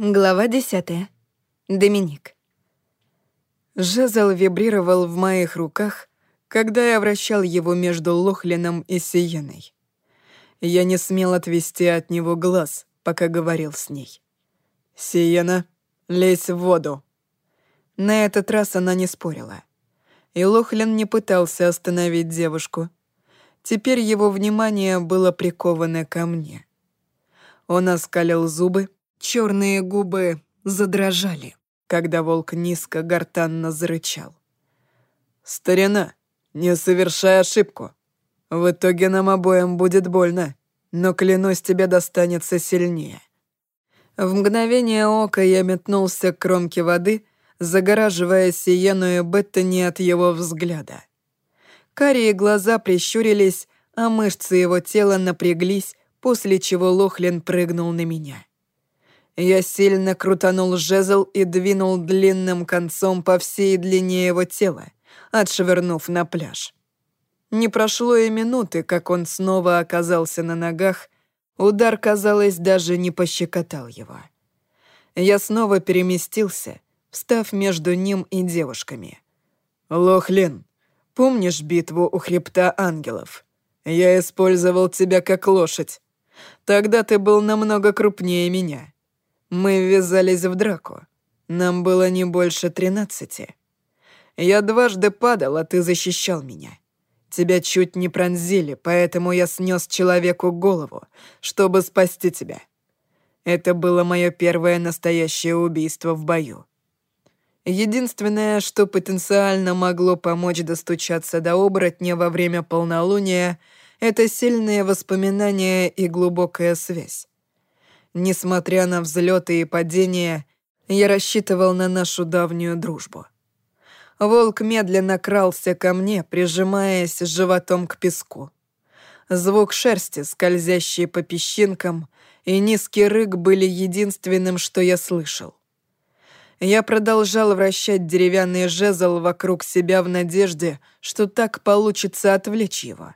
Глава 10. Доминик. Жезл вибрировал в моих руках, когда я вращал его между Лохлином и Сиеной. Я не смел отвести от него глаз, пока говорил с ней. «Сиена, лезь в воду!» На этот раз она не спорила. И Лохлин не пытался остановить девушку. Теперь его внимание было приковано ко мне. Он оскалил зубы, Черные губы задрожали, когда волк низко гортанно зарычал. «Старина, не совершай ошибку. В итоге нам обоим будет больно, но, клянусь, тебе достанется сильнее». В мгновение ока я метнулся к кромке воды, загораживая Сиену и Беттани от его взгляда. Карие глаза прищурились, а мышцы его тела напряглись, после чего Лохлин прыгнул на меня. Я сильно крутанул жезл и двинул длинным концом по всей длине его тела, отшвырнув на пляж. Не прошло и минуты, как он снова оказался на ногах, удар, казалось, даже не пощекотал его. Я снова переместился, встав между ним и девушками. «Лохлин, помнишь битву у хребта ангелов? Я использовал тебя как лошадь. Тогда ты был намного крупнее меня». Мы ввязались в драку. Нам было не больше тринадцати. Я дважды падал, а ты защищал меня. Тебя чуть не пронзили, поэтому я снес человеку голову, чтобы спасти тебя. Это было мое первое настоящее убийство в бою. Единственное, что потенциально могло помочь достучаться до оборотня во время полнолуния, это сильные воспоминания и глубокая связь. Несмотря на взлеты и падения, я рассчитывал на нашу давнюю дружбу. Волк медленно крался ко мне, прижимаясь животом к песку. Звук шерсти, скользящий по песчинкам, и низкий рык были единственным, что я слышал. Я продолжал вращать деревянный жезл вокруг себя в надежде, что так получится отвлечь его.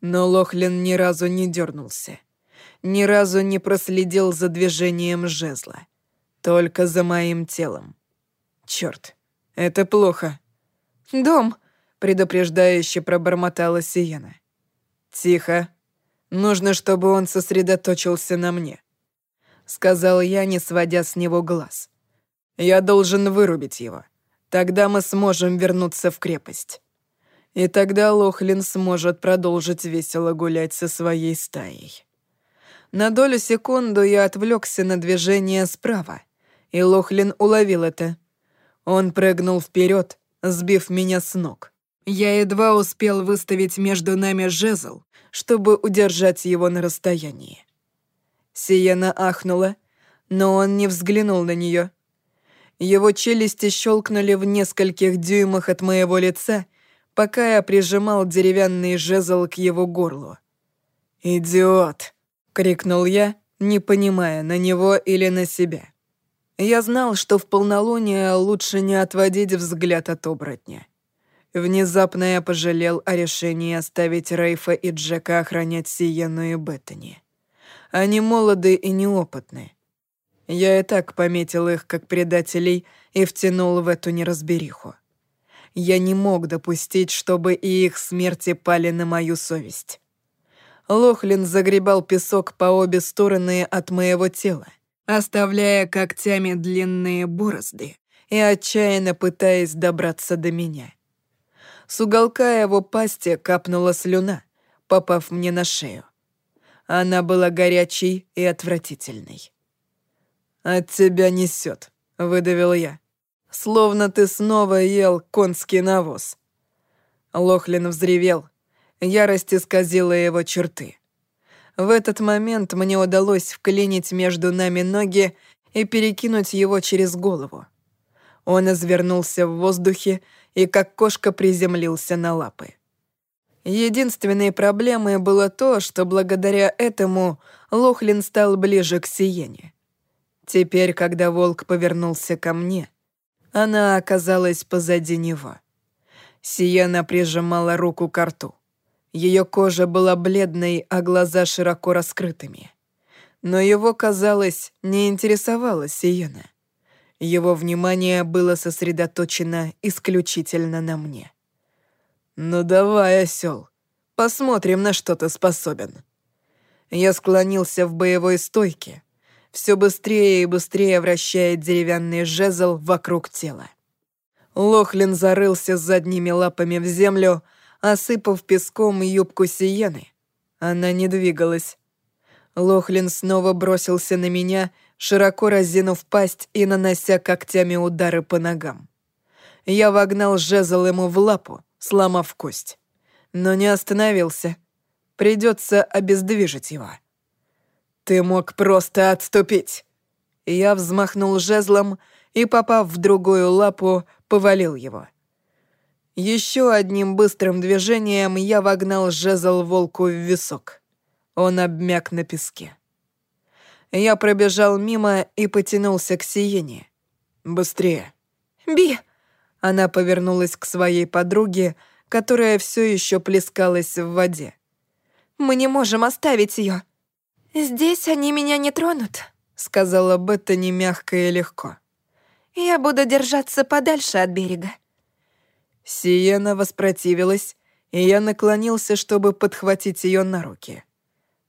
Но Лохлин ни разу не дернулся ни разу не проследил за движением жезла. Только за моим телом. Черт, это плохо. «Дом!» — предупреждающе пробормотала Сиена. «Тихо. Нужно, чтобы он сосредоточился на мне», — сказал я, не сводя с него глаз. «Я должен вырубить его. Тогда мы сможем вернуться в крепость. И тогда Лохлин сможет продолжить весело гулять со своей стаей». На долю секунду я отвлекся на движение справа, и Лохлин уловил это. Он прыгнул вперед, сбив меня с ног. Я едва успел выставить между нами жезл, чтобы удержать его на расстоянии. Сиена ахнула, но он не взглянул на нее. Его челюсти щелкнули в нескольких дюймах от моего лица, пока я прижимал деревянный жезл к его горлу. «Идиот!» Крикнул я, не понимая, на него или на себя. Я знал, что в полнолуние лучше не отводить взгляд от оборотня. Внезапно я пожалел о решении оставить Рейфа и Джека охранять Сиену и Беттани. Они молоды и неопытны. Я и так пометил их как предателей и втянул в эту неразбериху. Я не мог допустить, чтобы и их смерти пали на мою совесть. Лохлин загребал песок по обе стороны от моего тела, оставляя когтями длинные борозды и отчаянно пытаясь добраться до меня. С уголка его пасти капнула слюна, попав мне на шею. Она была горячей и отвратительной. «От тебя несет», — выдавил я. «Словно ты снова ел конский навоз». Лохлин взревел, Ярость исказила его черты. В этот момент мне удалось вклинить между нами ноги и перекинуть его через голову. Он извернулся в воздухе и как кошка приземлился на лапы. Единственной проблемой было то, что благодаря этому Лохлин стал ближе к Сиене. Теперь, когда волк повернулся ко мне, она оказалась позади него. Сиена прижимала руку к рту. Ее кожа была бледной, а глаза широко раскрытыми. Но его, казалось, не интересовала Сиена. Его внимание было сосредоточено исключительно на мне. «Ну давай, осел, посмотрим, на что ты способен». Я склонился в боевой стойке, все быстрее и быстрее вращая деревянный жезл вокруг тела. Лохлин зарылся задними лапами в землю, осыпав песком юбку Сиены. Она не двигалась. Лохлин снова бросился на меня, широко разинув пасть и нанося когтями удары по ногам. Я вогнал жезл ему в лапу, сломав кость. Но не остановился. Придется обездвижить его. «Ты мог просто отступить!» Я взмахнул жезлом и, попав в другую лапу, повалил его. Еще одним быстрым движением я вогнал жезл волку в висок. Он обмяк на песке. Я пробежал мимо и потянулся к Сиене. «Быстрее!» «Би!» Она повернулась к своей подруге, которая все еще плескалась в воде. «Мы не можем оставить ее. «Здесь они меня не тронут», — сказала Беттани мягко и легко. «Я буду держаться подальше от берега». Сиена воспротивилась, и я наклонился, чтобы подхватить ее на руки.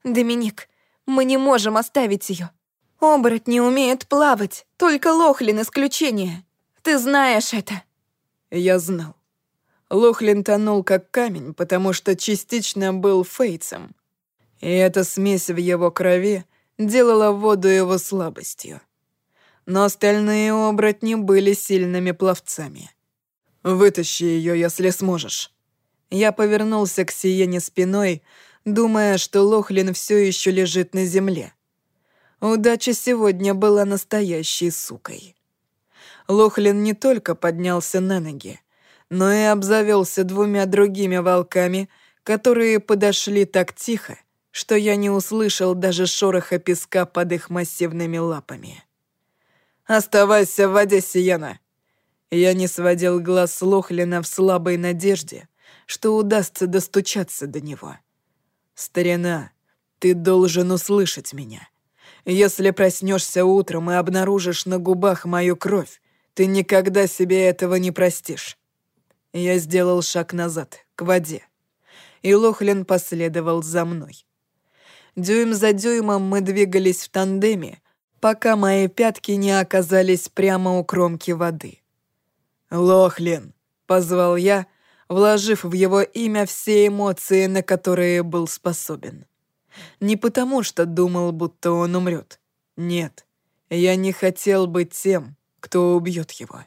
«Доминик, мы не можем оставить ее. Оборотни умеют плавать, только Лохлин исключение. Ты знаешь это». Я знал. Лохлин тонул как камень, потому что частично был фейцем. И эта смесь в его крови делала воду его слабостью. Но остальные оборотни были сильными пловцами. «Вытащи ее, если сможешь». Я повернулся к Сиене спиной, думая, что Лохлин все еще лежит на земле. Удача сегодня была настоящей сукой. Лохлин не только поднялся на ноги, но и обзавелся двумя другими волками, которые подошли так тихо, что я не услышал даже шороха песка под их массивными лапами. «Оставайся в воде, Сиена!» Я не сводил глаз с Лохлина в слабой надежде, что удастся достучаться до него. «Старина, ты должен услышать меня. Если проснешься утром и обнаружишь на губах мою кровь, ты никогда себе этого не простишь». Я сделал шаг назад, к воде, и Лохлин последовал за мной. Дюйм за дюймом мы двигались в тандеме, пока мои пятки не оказались прямо у кромки воды. «Лохлин!» — позвал я, вложив в его имя все эмоции, на которые был способен. Не потому, что думал, будто он умрет. Нет, я не хотел быть тем, кто убьет его.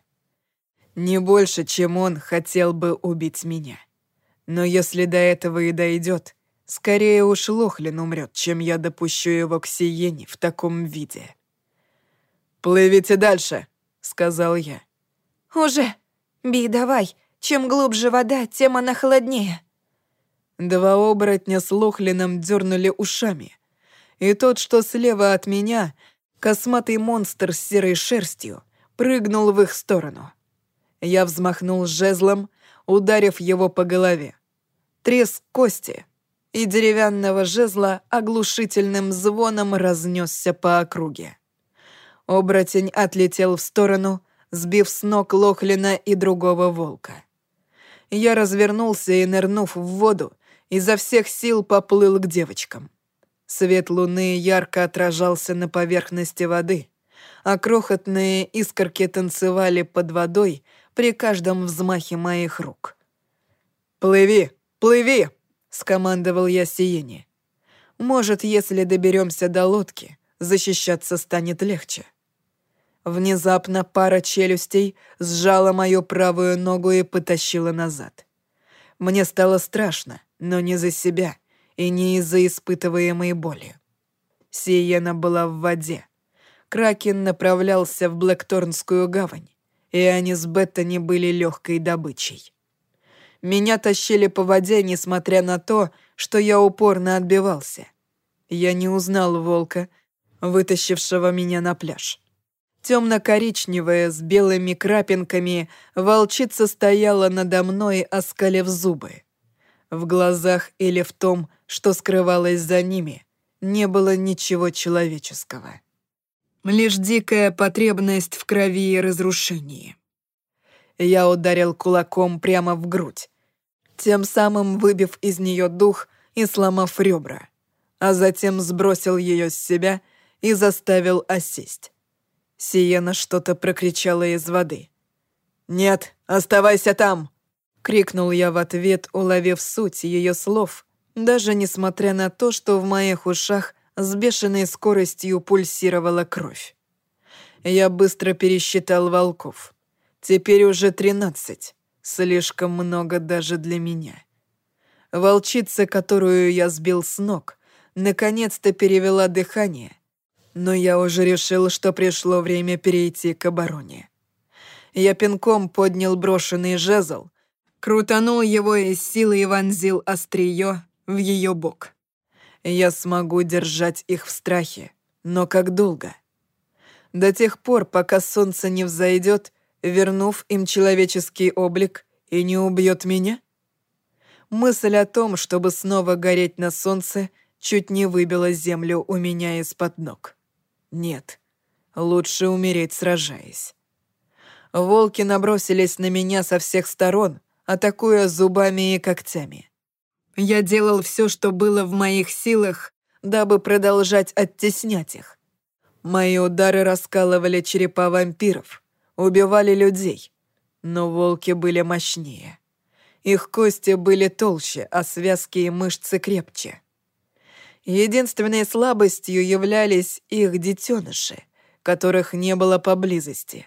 Не больше, чем он хотел бы убить меня. Но если до этого и дойдет, Скорее уж Лохлин умрет, чем я допущу его к Сиене в таком виде. «Плывите дальше», — сказал я. «Уже. Би, давай. Чем глубже вода, тем она холоднее». Два оборотня с Лохлином дернули ушами. И тот, что слева от меня, косматый монстр с серой шерстью, прыгнул в их сторону. Я взмахнул жезлом, ударив его по голове. Треск кости — и деревянного жезла оглушительным звоном разнесся по округе. Оборотень отлетел в сторону, сбив с ног Лохлина и другого волка. Я развернулся и, нырнув в воду, изо всех сил поплыл к девочкам. Свет луны ярко отражался на поверхности воды, а крохотные искорки танцевали под водой при каждом взмахе моих рук. «Плыви, плыви!» — скомандовал я Сиене. «Может, если доберемся до лодки, защищаться станет легче». Внезапно пара челюстей сжала мою правую ногу и потащила назад. Мне стало страшно, но не за себя и не из-за испытываемой боли. Сиена была в воде. Кракен направлялся в Блэкторнскую гавань, и они с Беттани были легкой добычей. Меня тащили по воде, несмотря на то, что я упорно отбивался. Я не узнал волка, вытащившего меня на пляж. Темно-коричневая, с белыми крапинками, волчица стояла надо мной, оскалив зубы. В глазах или в том, что скрывалось за ними, не было ничего человеческого. Лишь дикая потребность в крови и разрушении. Я ударил кулаком прямо в грудь, тем самым выбив из нее дух и сломав ребра, а затем сбросил ее с себя и заставил осесть. Сиена что-то прокричала из воды. «Нет, оставайся там!» — крикнул я в ответ, уловив суть ее слов, даже несмотря на то, что в моих ушах с бешеной скоростью пульсировала кровь. Я быстро пересчитал волков. Теперь уже тринадцать. Слишком много даже для меня. Волчица, которую я сбил с ног, наконец-то перевела дыхание, но я уже решил, что пришло время перейти к обороне. Я пинком поднял брошенный жезл, крутанул его из силы и вонзил острие в ее бок. Я смогу держать их в страхе, но как долго? До тех пор, пока солнце не взойдет, вернув им человеческий облик и не убьет меня? Мысль о том, чтобы снова гореть на солнце, чуть не выбила землю у меня из-под ног. Нет, лучше умереть, сражаясь. Волки набросились на меня со всех сторон, атакуя зубами и когтями. Я делал все, что было в моих силах, дабы продолжать оттеснять их. Мои удары раскалывали черепа вампиров, убивали людей, но волки были мощнее. Их кости были толще, а связки и мышцы крепче. Единственной слабостью являлись их детеныши, которых не было поблизости.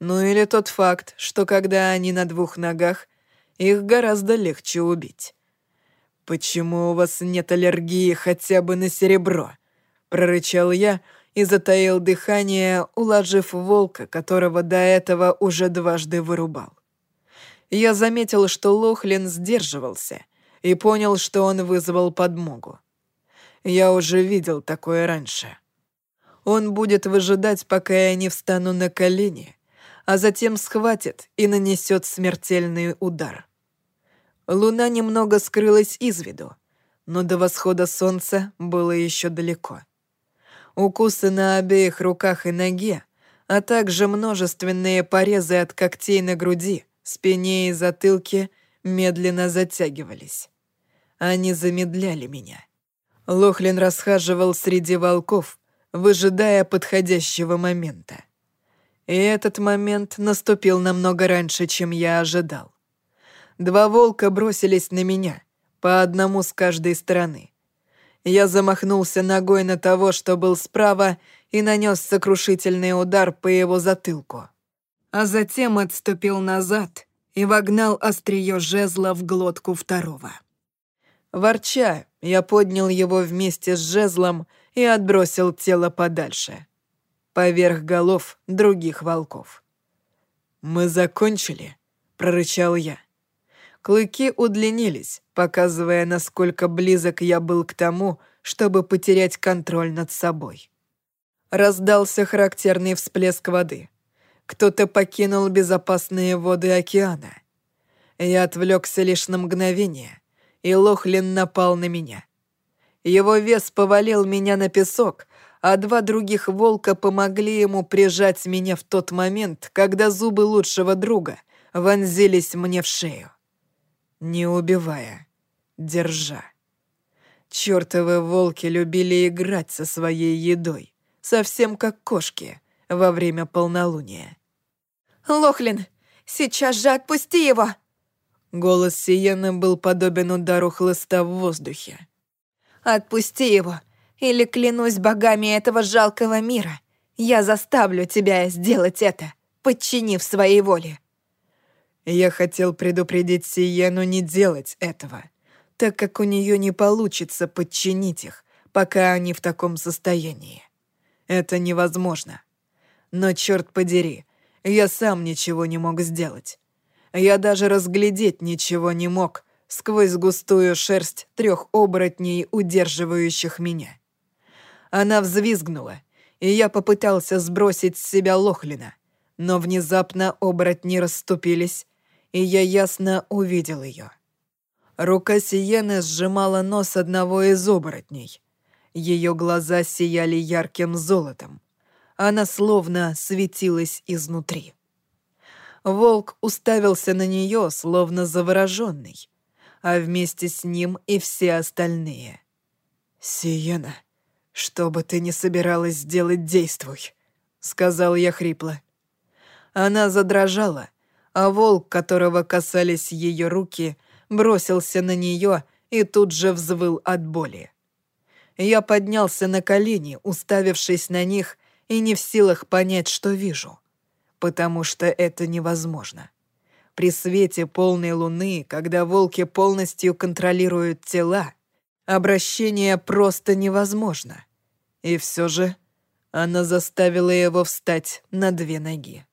Ну или тот факт, что когда они на двух ногах, их гораздо легче убить. «Почему у вас нет аллергии хотя бы на серебро?» — прорычал я и затаил дыхание, уложив волка, которого до этого уже дважды вырубал. Я заметил, что Лохлин сдерживался, и понял, что он вызвал подмогу. Я уже видел такое раньше. Он будет выжидать, пока я не встану на колени, а затем схватит и нанесет смертельный удар. Луна немного скрылась из виду, но до восхода солнца было еще далеко. Укусы на обеих руках и ноге, а также множественные порезы от когтей на груди, спине и затылке медленно затягивались. Они замедляли меня. Лохлин расхаживал среди волков, выжидая подходящего момента. И этот момент наступил намного раньше, чем я ожидал. Два волка бросились на меня, по одному с каждой стороны. Я замахнулся ногой на того, что был справа, и нанес сокрушительный удар по его затылку. А затем отступил назад и вогнал острие жезла в глотку второго. Ворча, я поднял его вместе с жезлом и отбросил тело подальше, поверх голов других волков. «Мы закончили», — прорычал я. Клыки удлинились, показывая, насколько близок я был к тому, чтобы потерять контроль над собой. Раздался характерный всплеск воды. Кто-то покинул безопасные воды океана. Я отвлекся лишь на мгновение, и Лохлин напал на меня. Его вес повалил меня на песок, а два других волка помогли ему прижать меня в тот момент, когда зубы лучшего друга вонзились мне в шею не убивая, держа. Чёртовы волки любили играть со своей едой, совсем как кошки во время полнолуния. «Лохлин, сейчас же отпусти его!» Голос Сиены был подобен удару хлыста в воздухе. «Отпусти его, или клянусь богами этого жалкого мира, я заставлю тебя сделать это, подчинив своей воле. Я хотел предупредить Сиену не делать этого, так как у нее не получится подчинить их, пока они в таком состоянии. Это невозможно. Но черт подери, я сам ничего не мог сделать. Я даже разглядеть ничего не мог сквозь густую шерсть трех оборотней, удерживающих меня. Она взвизгнула, и я попытался сбросить с себя Лохлина, но внезапно оборотни расступились, и я ясно увидел ее. Рука Сиены сжимала нос одного из оборотней. Ее глаза сияли ярким золотом. Она словно светилась изнутри. Волк уставился на нее, словно завороженный, а вместе с ним и все остальные. «Сиена, что бы ты ни собиралась сделать, действуй», — сказал я хрипло. Она задрожала, а волк, которого касались ее руки, бросился на нее и тут же взвыл от боли. Я поднялся на колени, уставившись на них, и не в силах понять, что вижу. Потому что это невозможно. При свете полной луны, когда волки полностью контролируют тела, обращение просто невозможно. И все же она заставила его встать на две ноги.